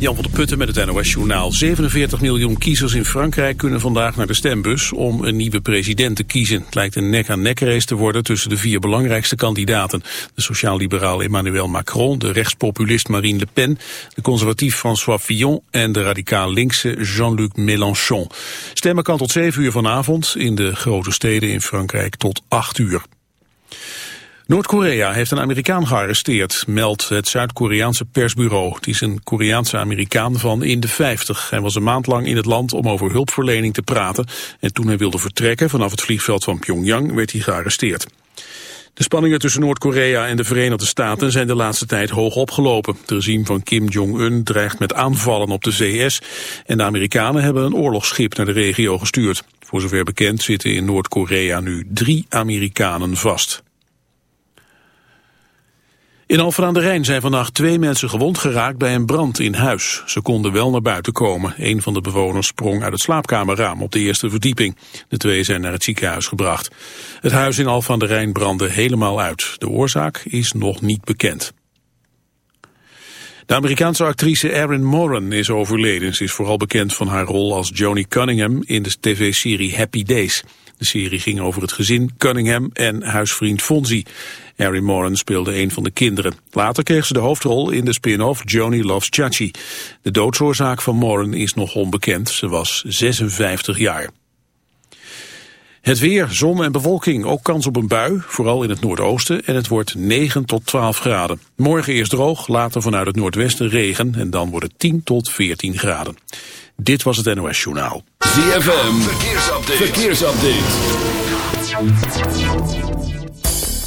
Jan van der Putten met het NOS-journaal. 47 miljoen kiezers in Frankrijk kunnen vandaag naar de stembus om een nieuwe president te kiezen. Het lijkt een nek-aan-nek race te worden tussen de vier belangrijkste kandidaten. De sociaal-liberaal Emmanuel Macron, de rechtspopulist Marine Le Pen, de conservatief François Fillon en de radicaal-linkse Jean-Luc Mélenchon. Stemmen kan tot 7 uur vanavond, in de grote steden in Frankrijk tot 8 uur. Noord-Korea heeft een Amerikaan gearresteerd, meldt het Zuid-Koreaanse persbureau. Het is een Koreaanse Amerikaan van in de 50. Hij was een maand lang in het land om over hulpverlening te praten. En toen hij wilde vertrekken vanaf het vliegveld van Pyongyang werd hij gearresteerd. De spanningen tussen Noord-Korea en de Verenigde Staten zijn de laatste tijd hoog opgelopen. Het regime van Kim Jong-un dreigt met aanvallen op de VS en de Amerikanen hebben een oorlogsschip naar de regio gestuurd. Voor zover bekend zitten in Noord-Korea nu drie Amerikanen vast. In Alphen aan de Rijn zijn vannacht twee mensen gewond geraakt bij een brand in huis. Ze konden wel naar buiten komen. Een van de bewoners sprong uit het slaapkamerraam op de eerste verdieping. De twee zijn naar het ziekenhuis gebracht. Het huis in Alphen aan de Rijn brandde helemaal uit. De oorzaak is nog niet bekend. De Amerikaanse actrice Erin Moran is overleden. Ze is vooral bekend van haar rol als Joni Cunningham in de tv-serie Happy Days. De serie ging over het gezin Cunningham en huisvriend Fonzie. Harry Moran speelde een van de kinderen. Later kreeg ze de hoofdrol in de spin-off Joni Loves Chachi. De doodsoorzaak van Moran is nog onbekend. Ze was 56 jaar. Het weer, zon en bewolking, ook kans op een bui, vooral in het noordoosten, en het wordt 9 tot 12 graden. Morgen eerst droog, later vanuit het noordwesten regen, en dan wordt het 10 tot 14 graden. Dit was het NOS Journaal. ZFM, verkeersupdate. verkeersupdate.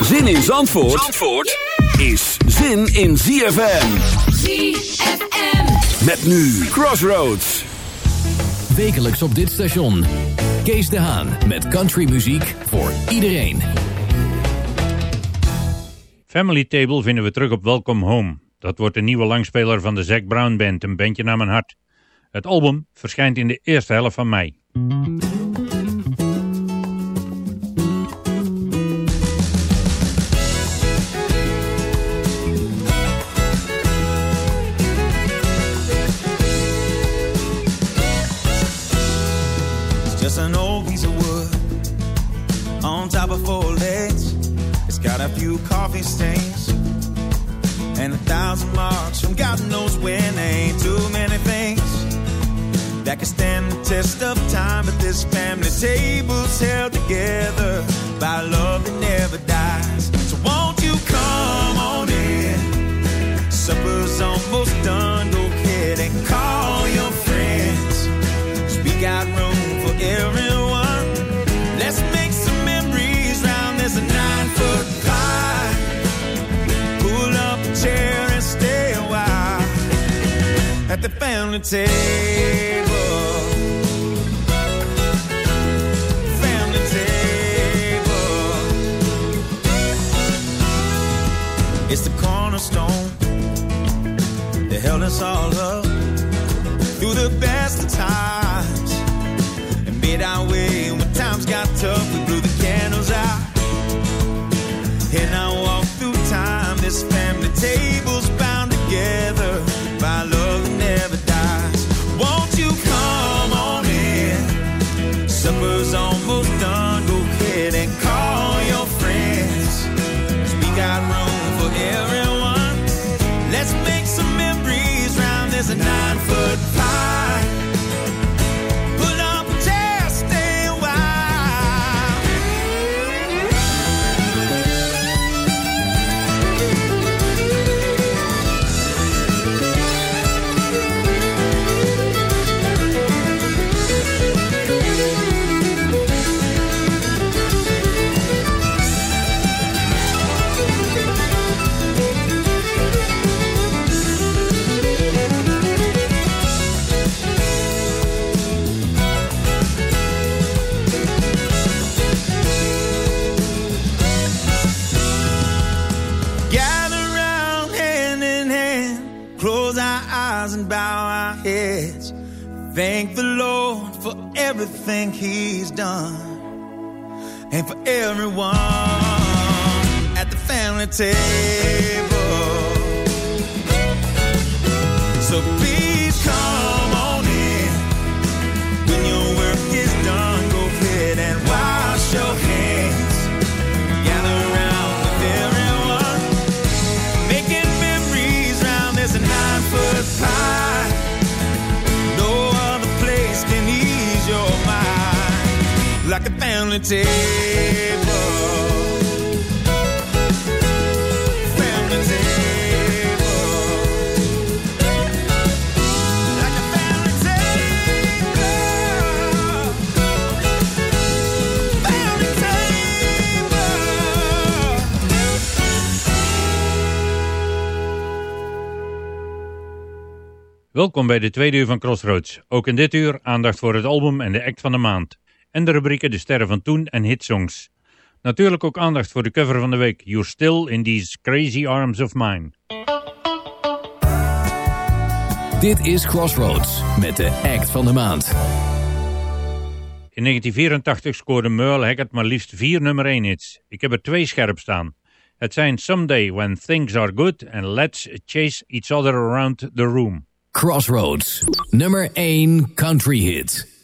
Zin in Zandvoort, Zandvoort is zin in ZFM. ZFM. Met nu Crossroads. Wekelijks op dit station. Kees de Haan met countrymuziek voor iedereen. Family Table vinden we terug op Welcome Home. Dat wordt een nieuwe langspeler van de Zac Brown Band, een bandje naar mijn hart. Het album verschijnt in de eerste helft van mei. Just an old piece of wood on top of four legs. It's got a few coffee stains and a thousand marks from God knows when. Ain't too many things that can stand the test of time, but this family table's held the table. Family table. It's the cornerstone that held us all up through the best of times and made our way when times got tough. We blew the candles out and I walk through time. This family table's Thank the Lord for everything He's done, and for everyone at the family table. So please come like a family. Welkom bij de tweede uur van Crossroads. Ook in dit uur aandacht voor het album en de act van de maand. En de rubrieken De Sterren van Toen en Hitsongs. Natuurlijk ook aandacht voor de cover van de week. You're Still in These Crazy Arms of Mine. Dit is Crossroads met de act van de maand. In 1984 scoorde Merle Haggard maar liefst vier nummer 1 hits. Ik heb er twee scherp staan. Het zijn Someday When Things Are Good en Let's Chase Each Other Around the Room. Crossroads, nummer 1 country hit.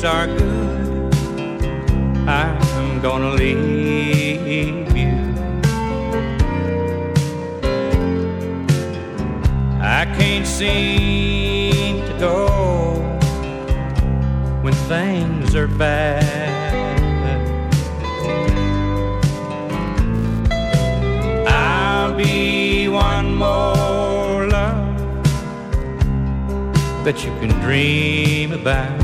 Things are good, I'm gonna leave you. I can't seem to go when things are bad. I'll be one more love that you can dream about.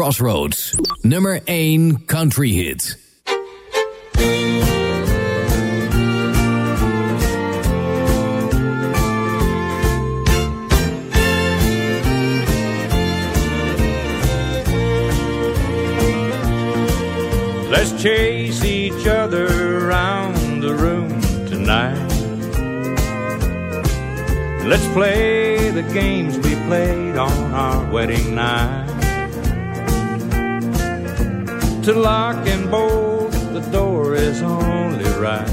Crossroads, nummer 1 country hit. Let's chase each other around the room tonight. Let's play the games we played on our wedding night. To lock and bolt the door is only right.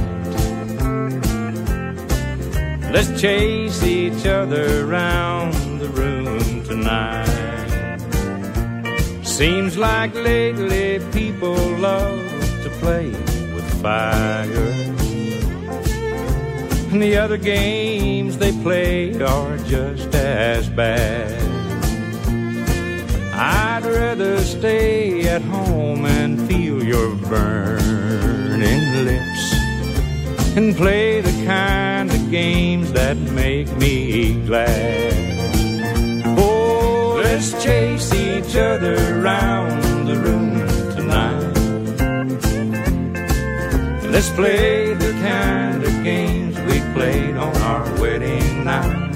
Let's chase each other round the room tonight. Seems like lately people love to play with fire. And the other games they play are just as bad. I'd rather stay at home and feel your burning lips and play the kind of games that make me glad. Oh, let's chase each other around the room tonight. Let's play the kind of games we played on our wedding night.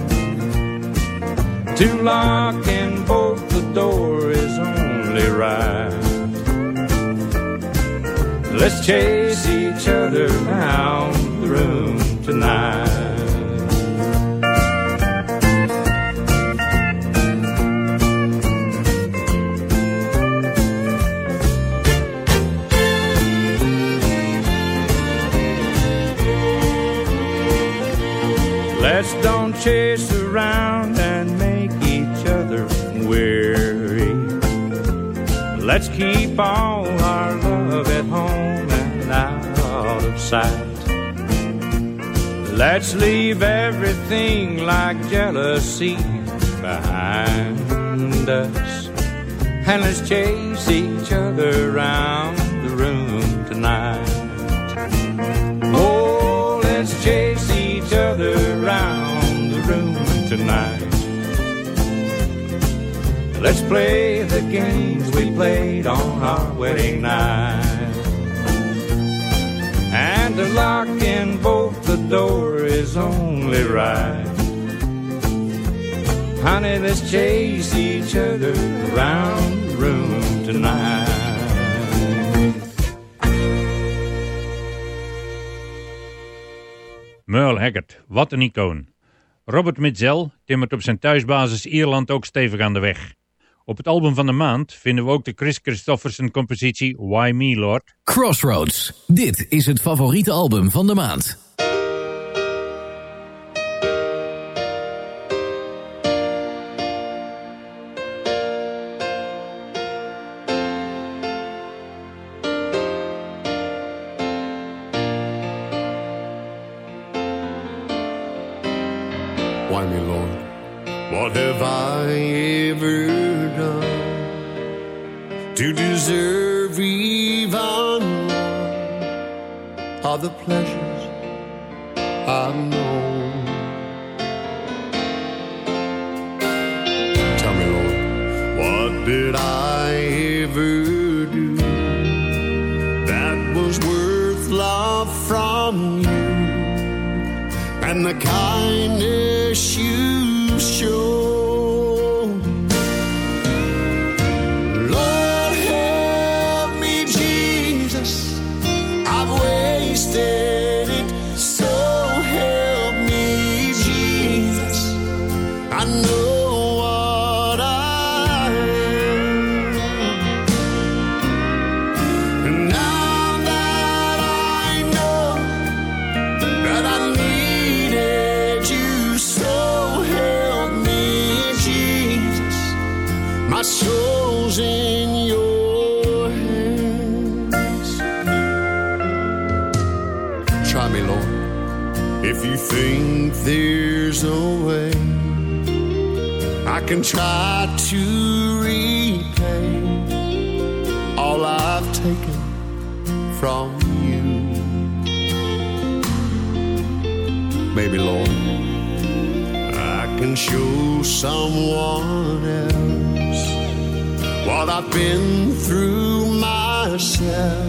To lock and bolt door is only right. Let's chase each other around the room tonight. Let's don't chase around Let's keep all our love at home and out of sight. Let's leave everything like jealousy behind us. And let's chase each other around the room tonight. Oh, let's chase Let's play the games we played on our wedding night. And to lock and bolt the door is only right. Honey, let's chase each other around the room tonight. Merle Haggard, wat een icoon. Robert Mitchell timmert op zijn thuisbasis Ierland ook stevig aan de weg. Op het album van de maand vinden we ook de Chris Christofferson compositie Why Me Lord. Crossroads, dit is het favoriete album van de maand. can try to repay all I've taken from you. Maybe, Lord, I can show someone else what I've been through myself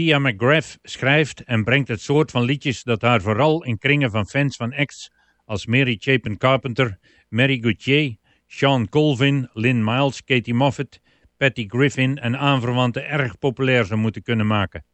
Tia McGrath schrijft en brengt het soort van liedjes dat haar vooral in kringen van fans van acts als Mary Chapin Carpenter, Mary Gauthier, Sean Colvin, Lynn Miles, Katie Moffat, Patty Griffin en aanverwante erg populair zou moeten kunnen maken.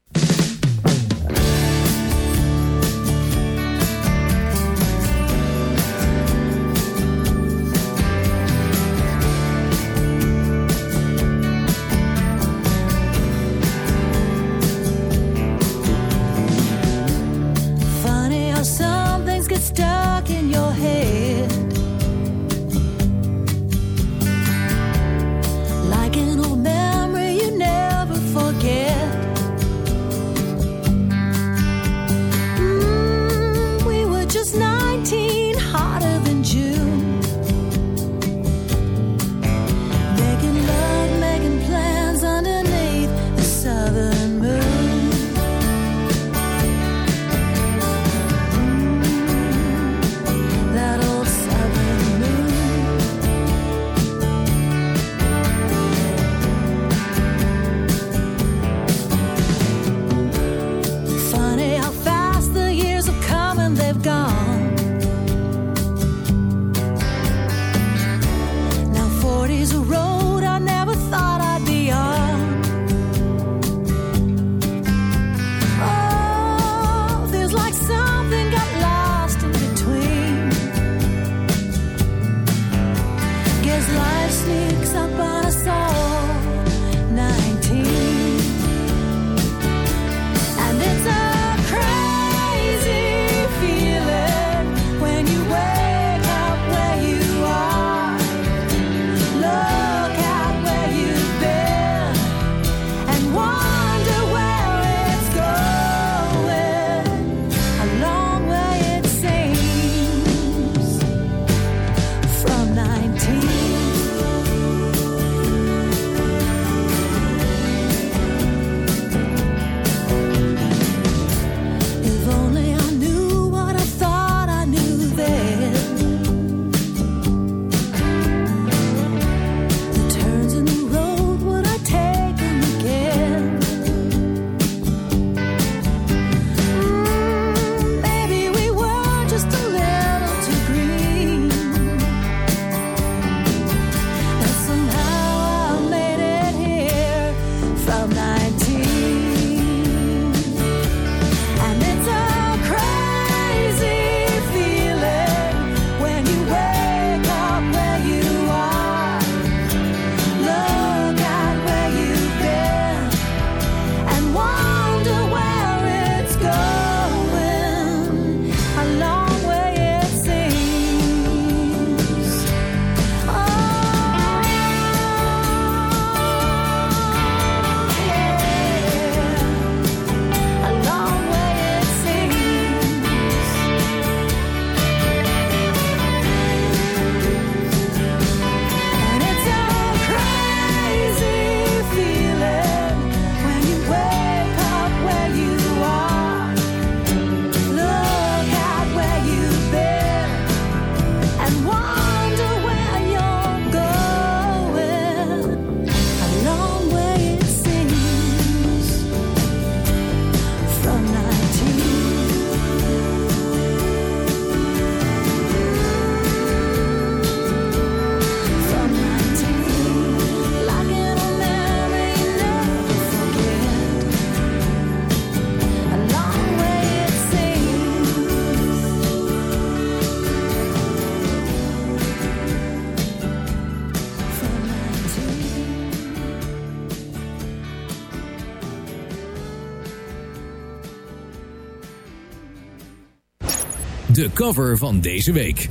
De cover van deze week.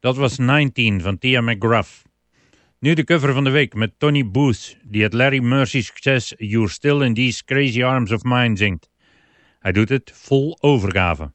Dat was 19 van Tia McGrath. Nu de cover van de week met Tony Booth, die het Larry Mercy succes You're Still in These Crazy Arms of Mine zingt. Hij doet het vol overgave.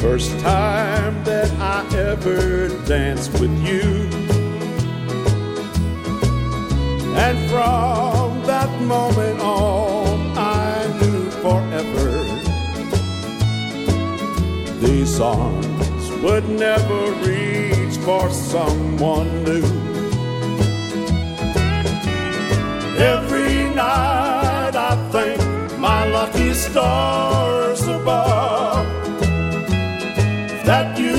First time that I ever danced with you. And from that moment on, I knew forever these arms would never reach for someone new. Every night I thank my lucky stars above that you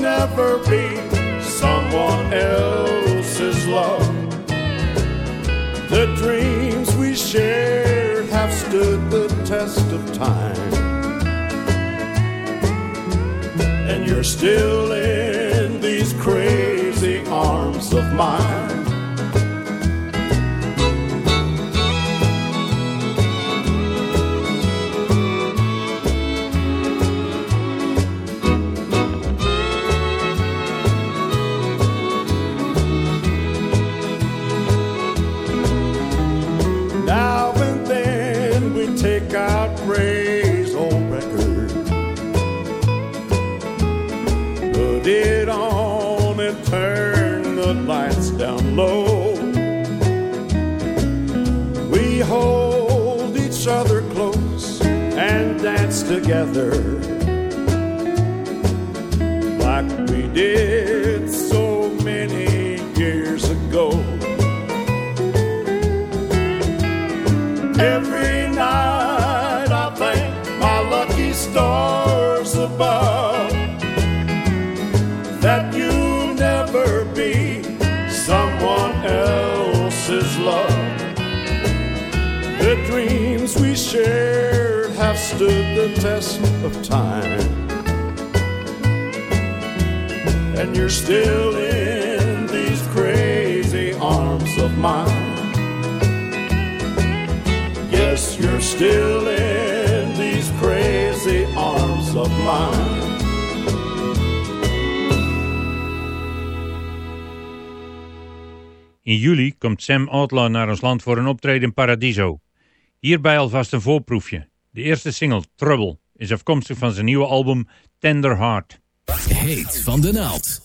never be someone else's love. The dreams we shared have stood the test of time. And you're still in these crazy arms of mine. Together like we did so many years ago. Every night I thank my lucky stars above that you'll never be someone else's love. The dreams we shared have stood the test of time. And you're still in these crazy arms of mine. Yes, you're still in these crazy arms of mine. In juli komt Sam Outlaw naar ons land voor een optreden in Paradiso. Hierbij alvast een voorproefje. De eerste single, Trouble, is afkomstig van zijn nieuwe album Tender Heart. Heet van de naald.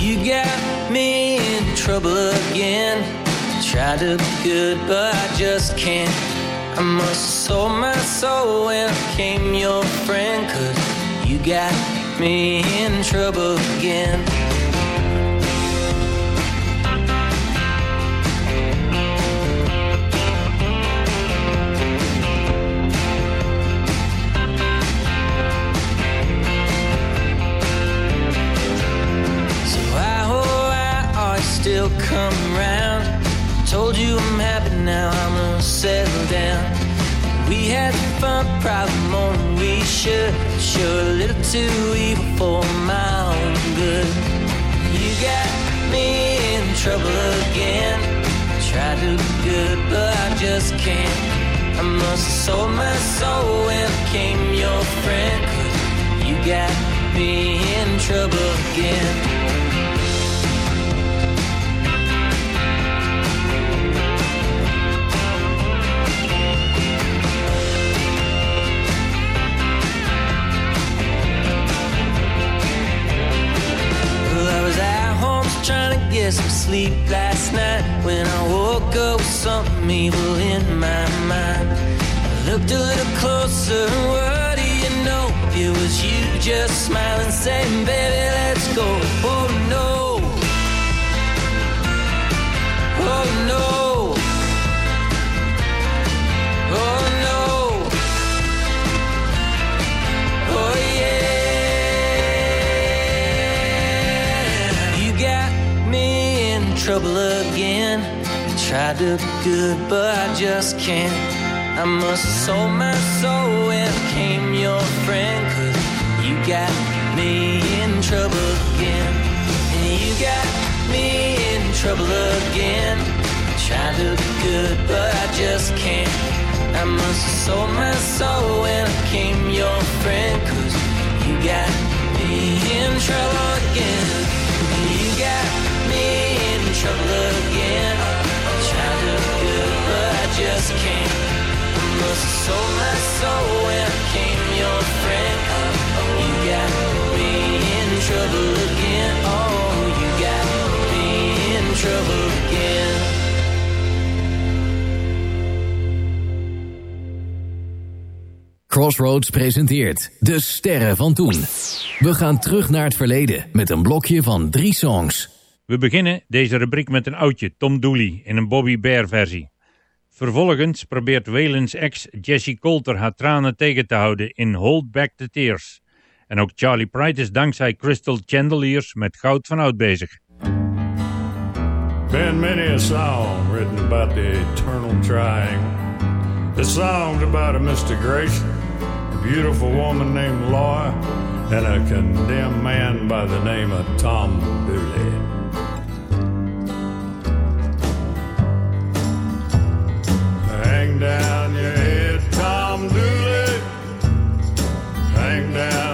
You got me in trouble again. Try to be good, but I just can't. I must have sold my soul when I became your friend. Cause you got me in trouble again. Now, I'm gonna settle down. We had fun, probably more than we should. Sure, a little too evil for my own good. You got me in trouble again. Try to be good, but I just can't. I must have sold my soul when I became your friend. You got me in trouble again. Evil in my mind. I looked tried to be good, but I just can't. I must have sold my soul I became your friend. Cause you got me in trouble again. And you got me in trouble again. I tried to be good, but I just can't. I must have sold my soul when I became your friend. Cause you got me in trouble again. You got me in trouble again. Just can't. I must have sold my soul when I became your friend. You got me in trouble again. Oh, you got me in trouble again. Crossroads presenteert De Sterren van Toen. We gaan terug naar het verleden met een blokje van drie songs. We beginnen deze rubriek met een oudje, Tom Dooley, in een Bobby Bear versie. Vervolgens probeert Waylon's ex Jessie Coulter haar tranen tegen te houden in Hold Back the Tears. En ook Charlie Pride is dankzij Crystal Chandeliers met goud van oud bezig. Been many a song written about the eternal trying. This song's about a mystigration, a beautiful woman named Laura, and a condemned man by the name of Tom Dooley. Down your head, Tom Dooley. Hang down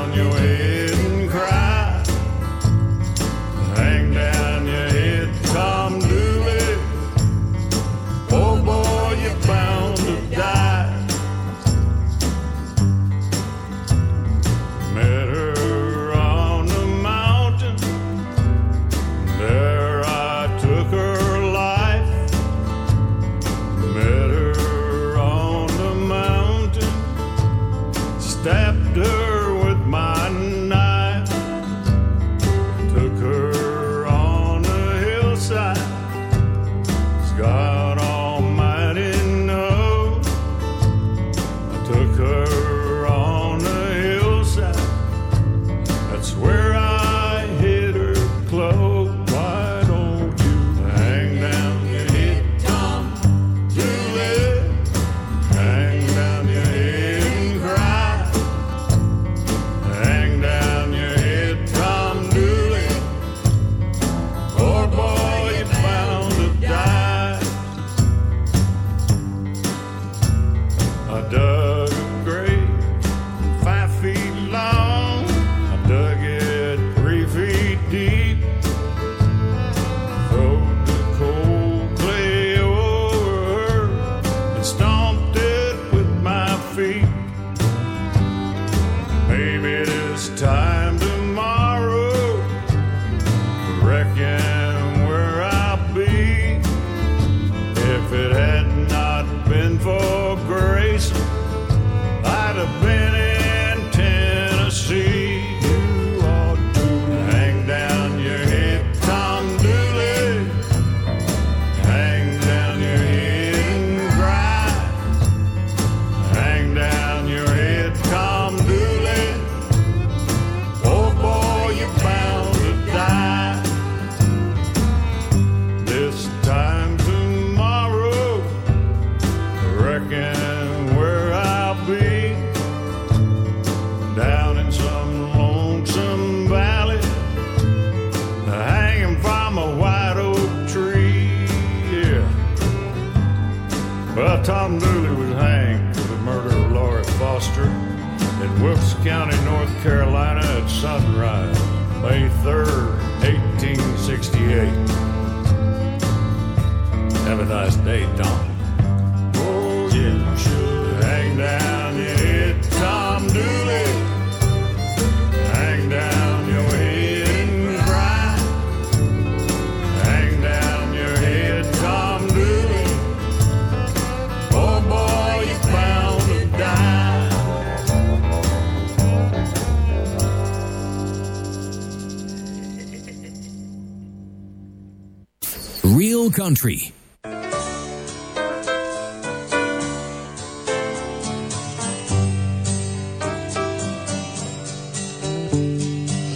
Country.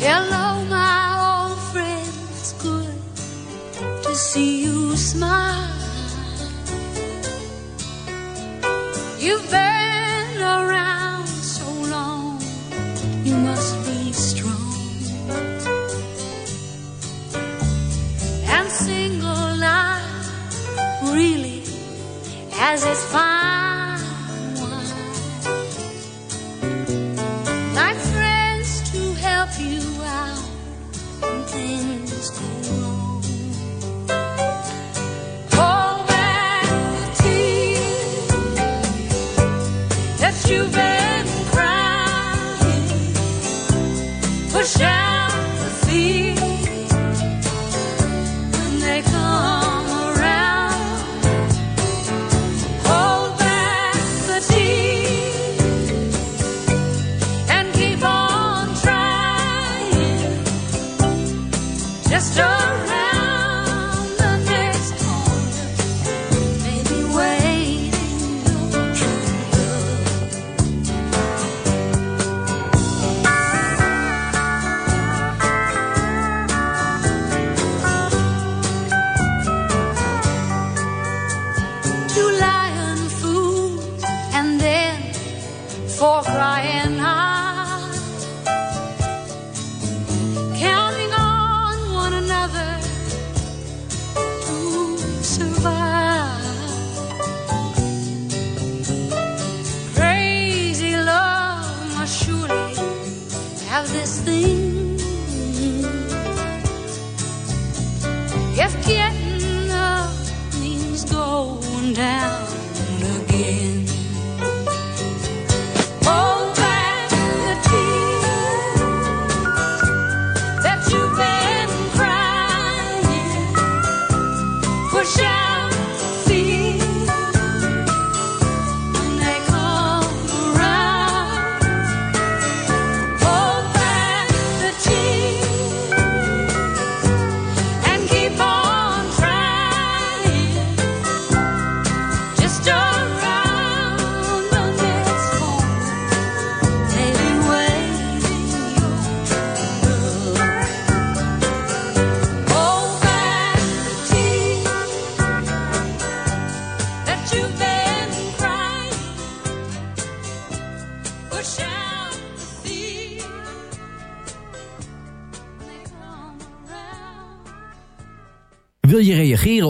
Hello, my old friend. It's good to see you smile. You've been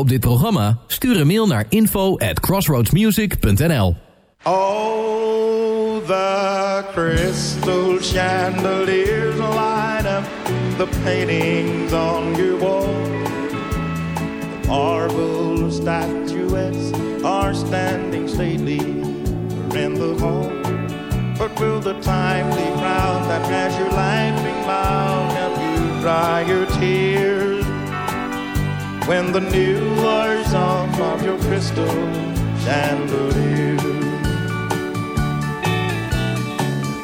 op dit programma? Stuur een mail naar info at crossroadsmusic.nl Oh, the crystal chandeliers light up the paintings on your wall. The marble statuettes are standing stately in the hall. But will the timely crowd that has your laughing mouth help you dry your tears? When the new are off of your crystal chandelier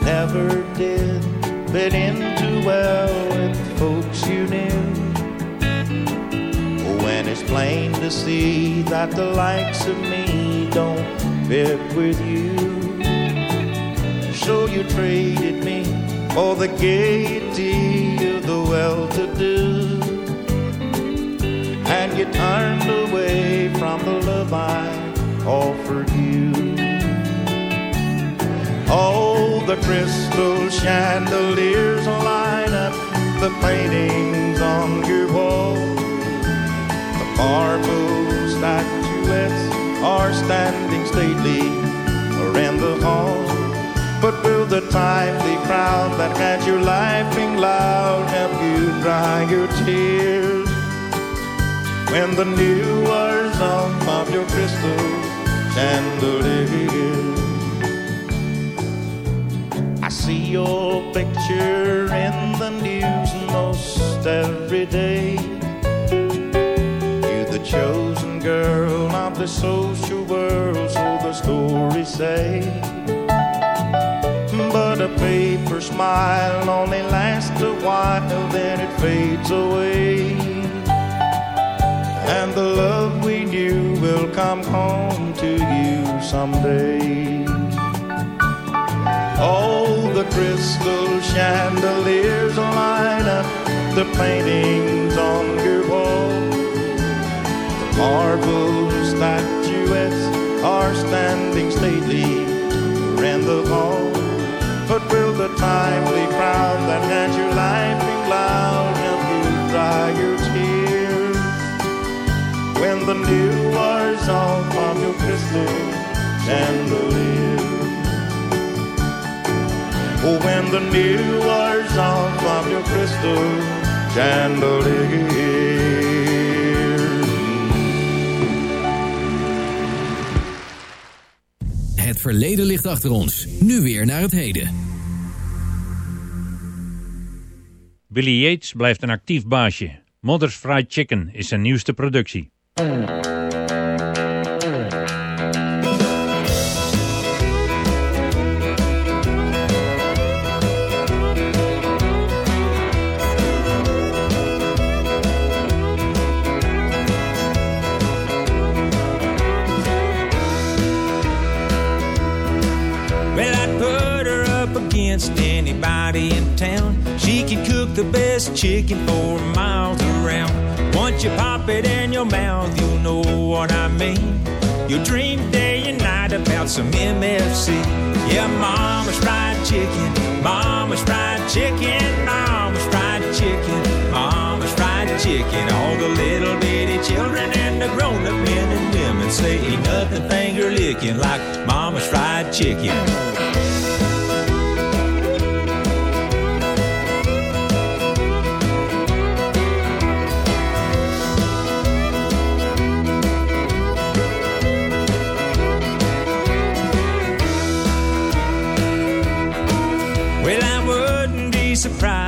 never did fit in too well with folks you knew. When it's plain to see that the likes of me don't fit with you. So you traded me for the gaiety of the well-to-do. Turned away from the love I offered you. Oh, the crystal chandeliers light up the paintings on your wall. The marble statuettes are standing stately around the hall. But will the timely crowd that had you laughing loud help you dry your tears? When the new was off of your crystal chandelier. I see your picture in the news most every day. You're the chosen girl of the social world, so the stories say. But a paper smile only lasts a while, then it fades away. And the love we knew will come home to you someday. All the crystal chandeliers light up the paintings on your wall. The marble statuettes are standing stately around the hall. But will the timely crowd that had your life in cloud help you dry your tears? When the new wears off from your crystal chandelier. Oh, when the new wears off from your crystal chandelier. Het verleden ligt achter ons. Nu weer naar het heden. Billy Yates blijft een actief baasje. Mother's Fried Chicken is zijn nieuwste productie. Well, I'd put her up against anybody in town. She can cook the best chicken for miles around. You pop it in your mouth, you'll know what I mean. You'll dream day and night about some MFC. Yeah, mama's fried chicken, mama's fried chicken, mama's fried chicken, mama's fried chicken. All the little bitty children and the grown-up men and women say ain't nothing finger licking like mama's fried chicken.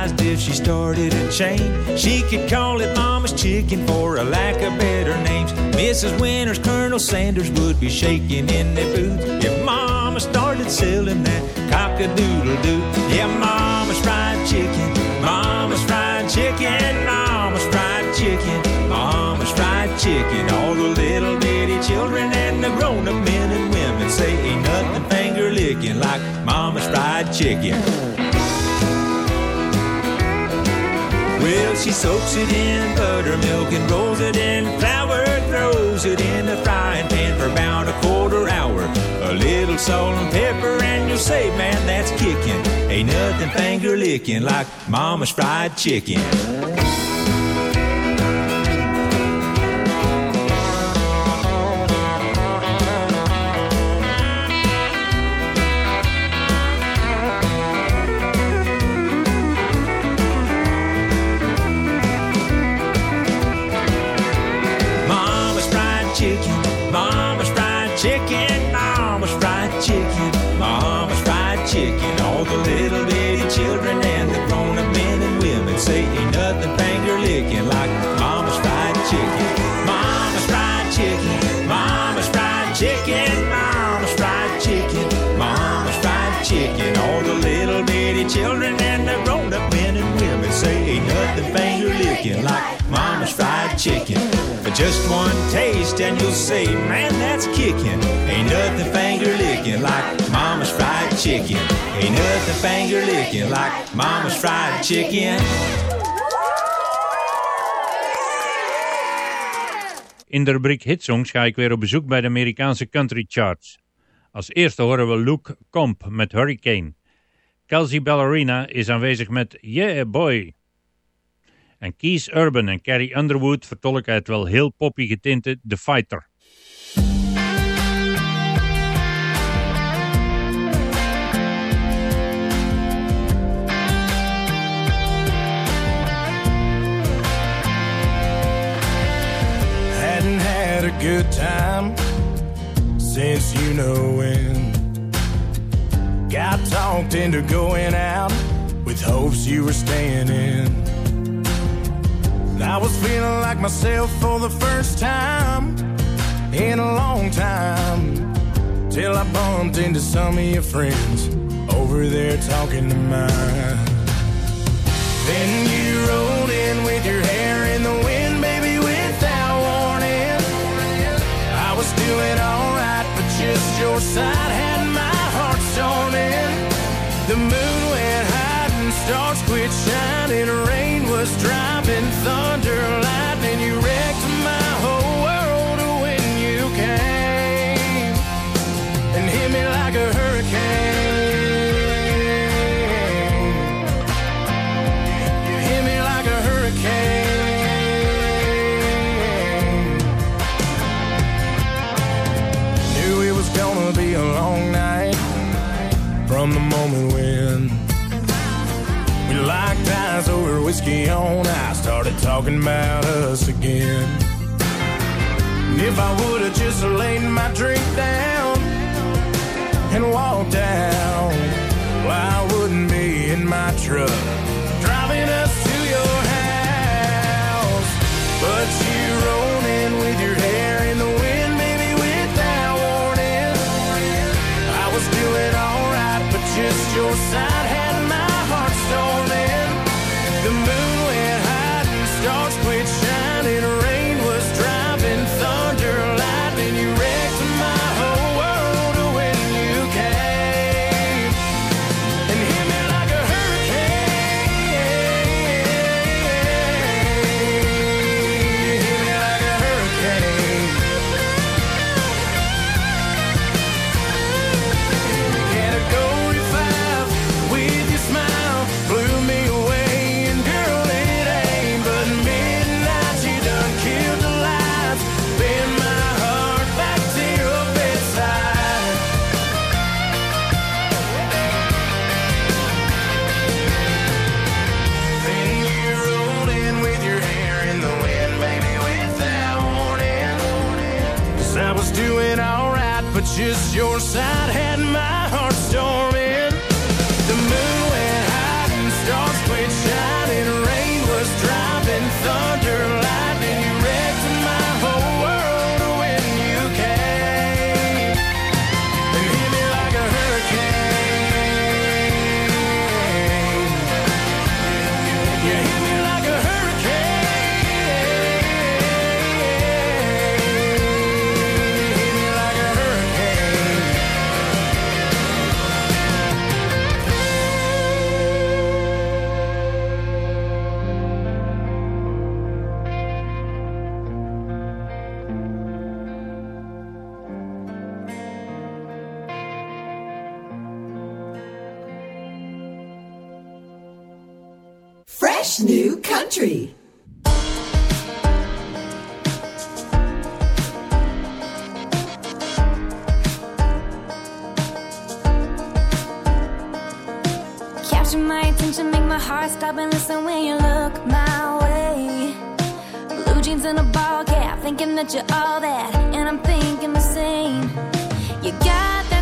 If she started a chain. She could call it Mama's Chicken for a lack of better names. Mrs. Winner's, Colonel Sanders would be shaking in their boots if Mama started selling that cock-a-doodle-doo. Yeah, Mama's fried chicken, Mama's fried chicken, Mama's fried chicken, Mama's fried chicken. All the little bitty children and the grown-up men and women say ain't nothing finger licking like Mama's fried chicken. Well, she soaks it in buttermilk and rolls it in flour, throws it in the frying pan for about a quarter hour. A little salt and pepper, and you'll say, man, that's kicking. Ain't nothing finger licking like Mama's fried chicken. Taste and you'll say, man, that's kicking. Ain't nothing finger licking like Mama's fried chicken. Ain't nothing finger licking like Mama's fried chicken. In de rubriek Hitsongs ga ik weer op bezoek bij de Amerikaanse country charts. Als eerste horen we Luke Comp met Hurricane. Kelsey Ballerina is aanwezig met Yeah Boy. En Keith Urban en Carrie Underwood vertolken het wel heel poppy getinte The Fighter. Hadn't had a good time since you know when. Got talked into going out with hopes you were staying in. I was feeling like myself for the first time in a long time. Till I bumped into some of your friends over there talking to mine. Then you rolled in with your hair in the wind, baby, without warning. I was doing alright, but just your side had my heart storming. The moon went high stars quit shining. Rain was dropping, thunder, lightning. whiskey on, I started talking about us again. And if I would have just laid my drink down and walked out, well, I wouldn't be in my truck driving us to your house. But you rolled in with your hair in the wind, baby, without warning. I was doing alright, but just your side. all that, and I'm thinking the same. You got that.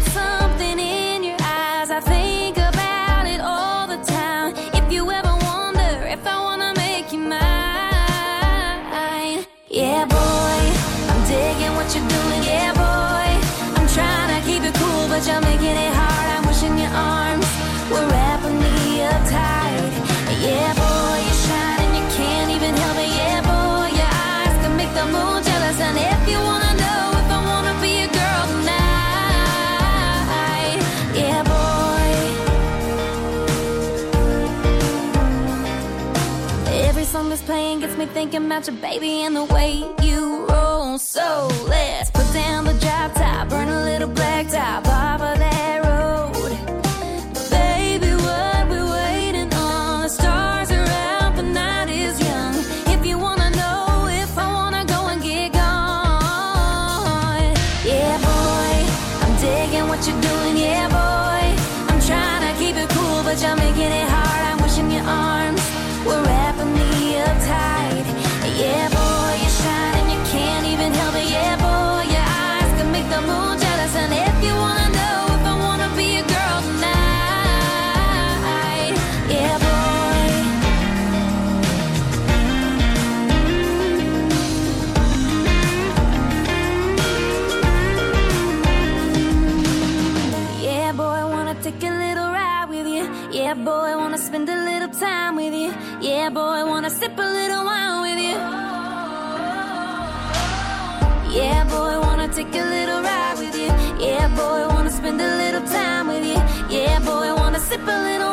me thinking about your baby and the way you roll. So let's put down the drop top, burn a little black top off of that. take a little ride with you. Yeah, boy, wanna spend a little time with you. Yeah, boy, wanna sip a little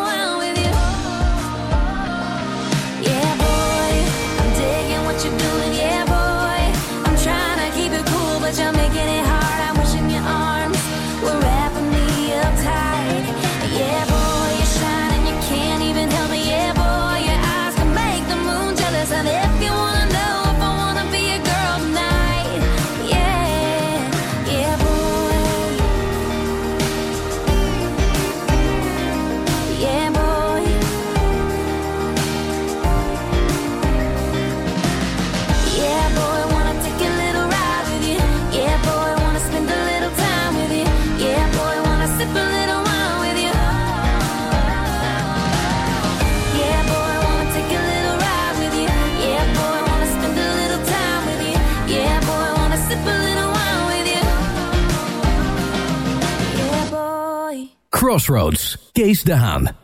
Crossroads, Kees Daan.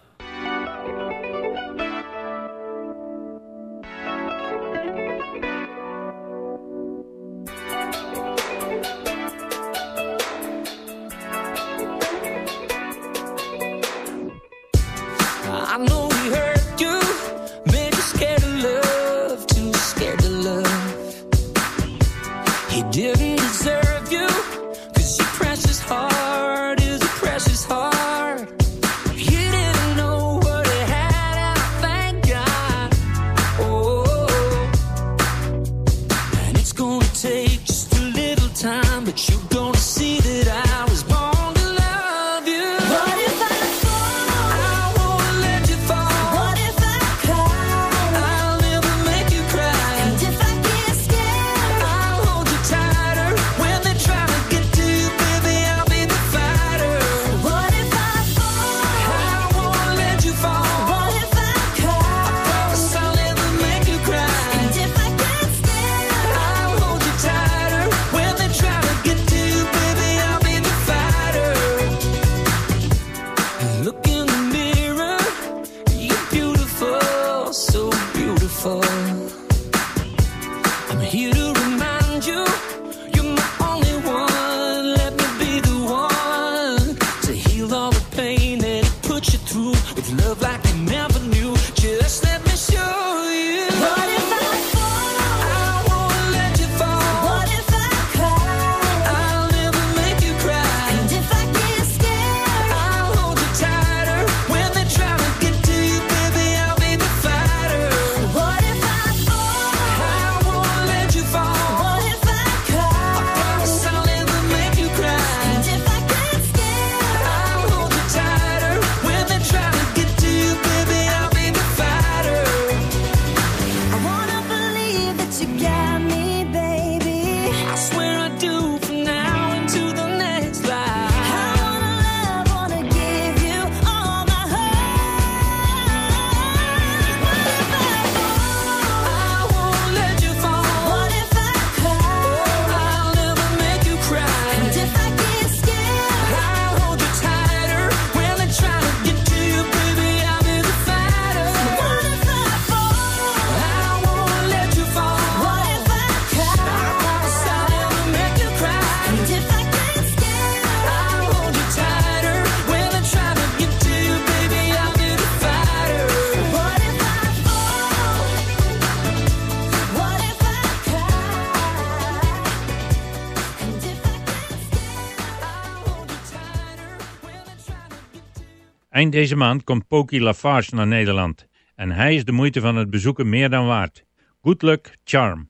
Eind deze maand komt Poki Lafarge naar Nederland. En hij is de moeite van het bezoeken meer dan waard. Good good luck charm.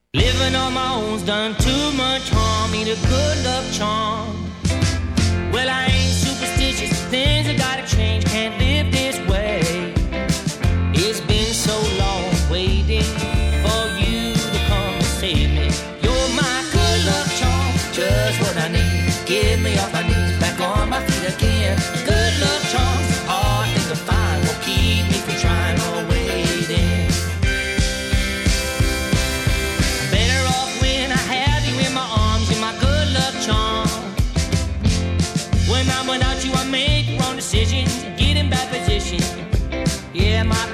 am I?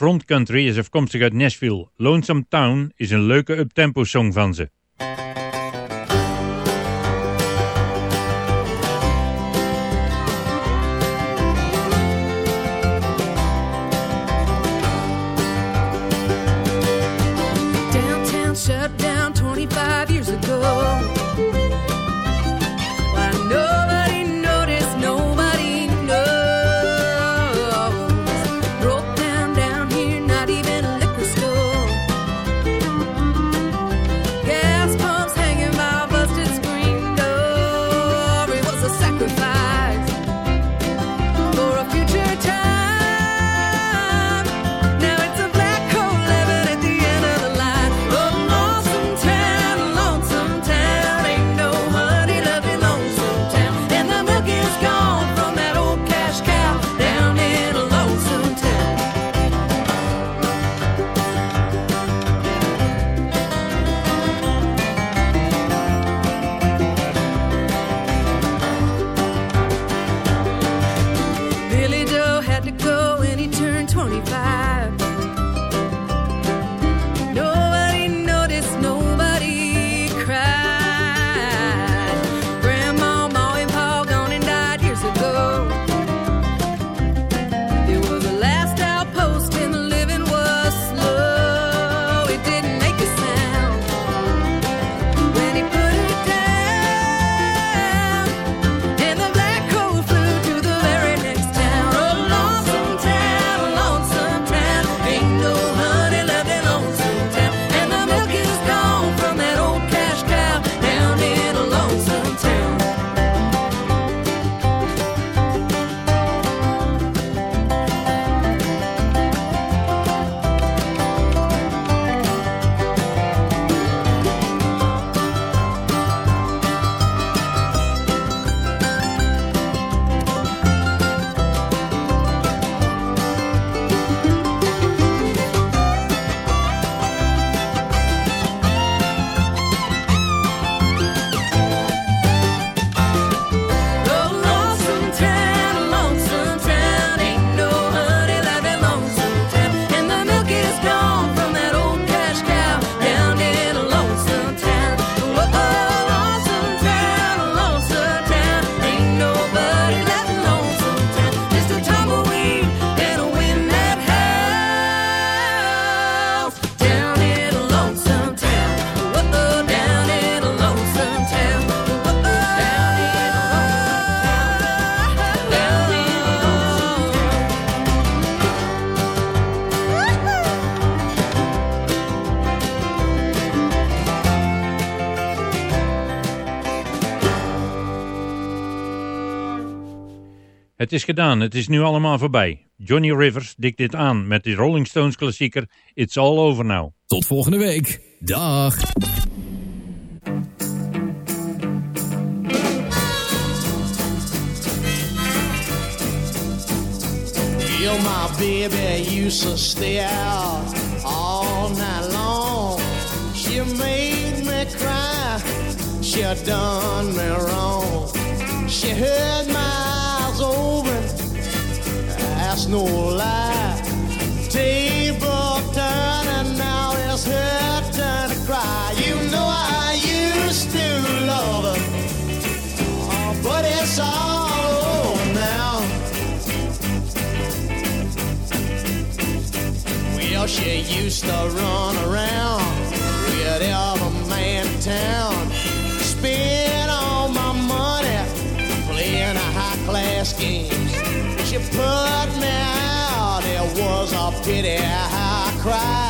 Front Country is afkomstig uit Nashville. Lonesome Town is een leuke uptempo song van ze. Het is gedaan, het is nu allemaal voorbij. Johnny Rivers dikt dit aan met de Rolling Stones klassieker It's All Over Now. Tot volgende week. Dag. You're my baby, used to stay all night long. She made me cry, she done me wrong. She hurt my was over. That's no lie. Table turn and now it's her turn to cry. You know I used to love her, oh, but it's all over now. Well, she used to run around with every man in town. past games. She put me out, it was a pity I cried.